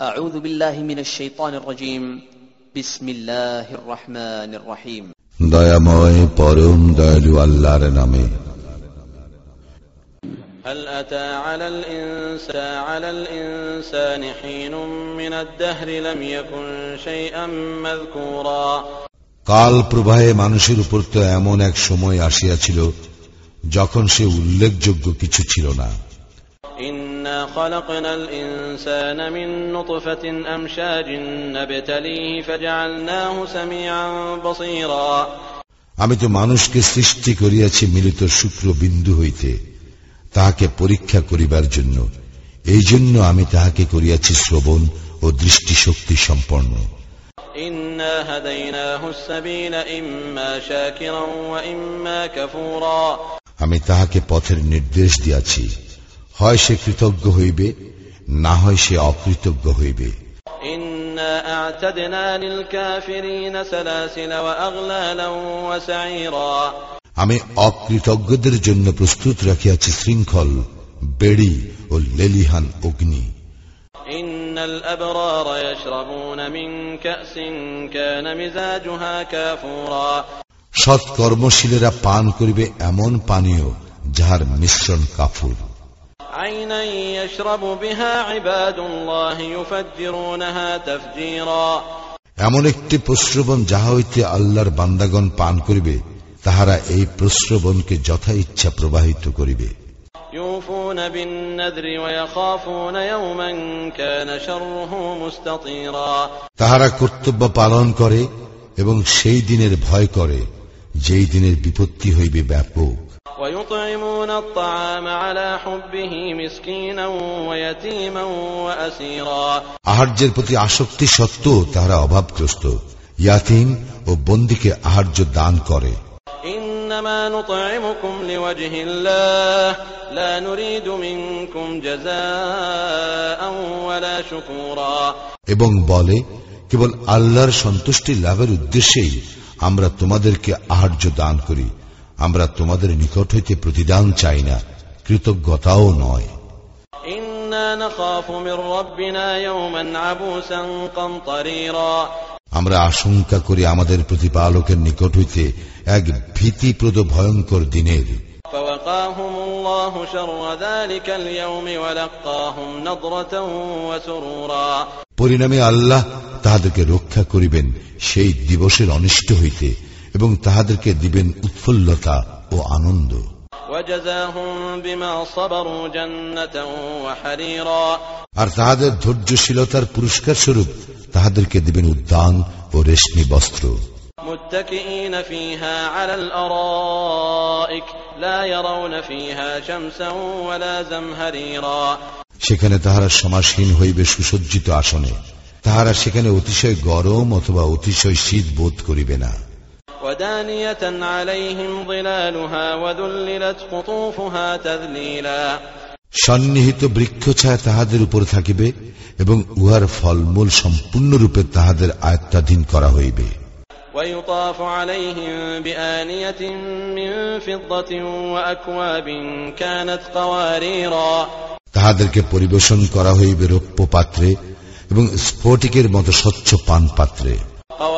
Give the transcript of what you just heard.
أعوذ بالله من الشيطان الرجيم بسم الله الرحمن الرحيم দয়াময় পরম দয়ালু আল্লাহর নামে هل أتى على الإنسان على الإنسان حين من الدهر لم يكن شيئا مذكورا কাল প্রবাহে মানুষের উপর তো এমন এক সময় আসিয়াছিল যখন সে উল্লেখযোগ্য কিছু ছিল না إنا خلقنا الإنسان من نطفة أمشاج نبتليه فجعلناه سميعا بصيرا আমি তো মানুষকে সৃষ্টি করিয়াছি মিলিত শুক্র বিন্দু হইতে তাহাকে পরীক্ষা করিবার জন্য এই জন্য আমি তাহাকে করিয়াছি শ্রবণ ও দৃষ্টিশক্তি সম্পন্ন إنا هديناه السبيل إما شاكرا وإما كفورا আমি তাহাকে পথের নির্দেশ দিয়াছি হয় সে কৃতজ্ঞ হইবে না হয় সে অকৃতজ্ঞ হইবে। আমি অকৃতজ্ঞদের জন্য প্রস্তুত রাখিয়াছি শৃঙ্খল বেড়ি ও লেলিহান অগ্নি। সৎকর্মশীলেরা পান করিবে এমন পানীয় যাহার মিশ্রণ কাফুর। عينا يشرب بها عباد الله يفجرونها تفجيرا এমন একটি প্রশ্রবণ যাহা হইতে আল্লাহর বান্দাগণ পান করিবে তাহারা এই প্রশ্রবণকে যথা ইচ্ছা প্রবাহিত করিবে يوفون بالنذر ويخافون يوما كان شره مستطيرا তাহারা কর্তব্য পালন করে এবং সেই দিনের ভয় করে যেই দিনের বিপত্তি হইবে ব্যাপক ويطعمون الطعام على حبه مسكينا ويتيما وأسيرا আহার্যের প্রতি আসক্তি সত্ত্বেও তাহারা অভাবগ্রস্ত ইয়াতিম ও বন্দিকে আহার্য দান করে إنما نطعمكم لوجه الله لا نريد منكم جزاء ولا شكورا এবং বলে কেবল আল্লাহর সন্তুষ্টি লাভের উদ্দেশ্যেই আমরা তোমাদেরকে আহার্য দান করি আমরা তোমাদের নিকট হইতে প্রতিদান চাই না কৃতজ্ঞতাও নয়। আমরা আশঙ্কা করি আমাদের প্রতিপালকের নিকট হইতে এক ভীতিপ্রদ ভয়ঙ্কর দিনের। পরিণামে আল্লাহ তাহাদেরকে রক্ষা করিবেন সেই দিবসের অনিষ্ট হইতে। এবং তাহাদেরকে দিবেন উৎফুল্লতা ও আনন্দ وجزاهم بما صبروا جنة وحريرا আর তাহাদের ধৈর্যশীলতার পুরস্কার স্বরূপ তাহাদেরকে দিবেন উদ্যান ও রেশমি বস্ত্র متكئين فيها على الأرائك لا يرون فيها شمسا ولا زمهريرا সেখানে তাহারা সমাসীন হইবে সুসজ্জিত আসনে তাহারা সেখানে অতিশয় গরম অথবা অতিশয় শীত বোধ করিবে না ودانية عليهم ظلالها وذللت قطوفها تذليلا সন্নিহিত বৃক্ষছায়া তাহাদের উপর থাকিবে এবং উহার ফলমূল সম্পূর্ণরূপে তাহাদের আয়ত্তাধীন করা হইবে ويطاف عليهم بآنية من فضة وأكواب كانت قواريرا তাহাদেরকে পরিবেশন করা হইবে রৌপ্য পাত্রে এবং স্ফটিকের মতো স্বচ্ছ পান পাত্রে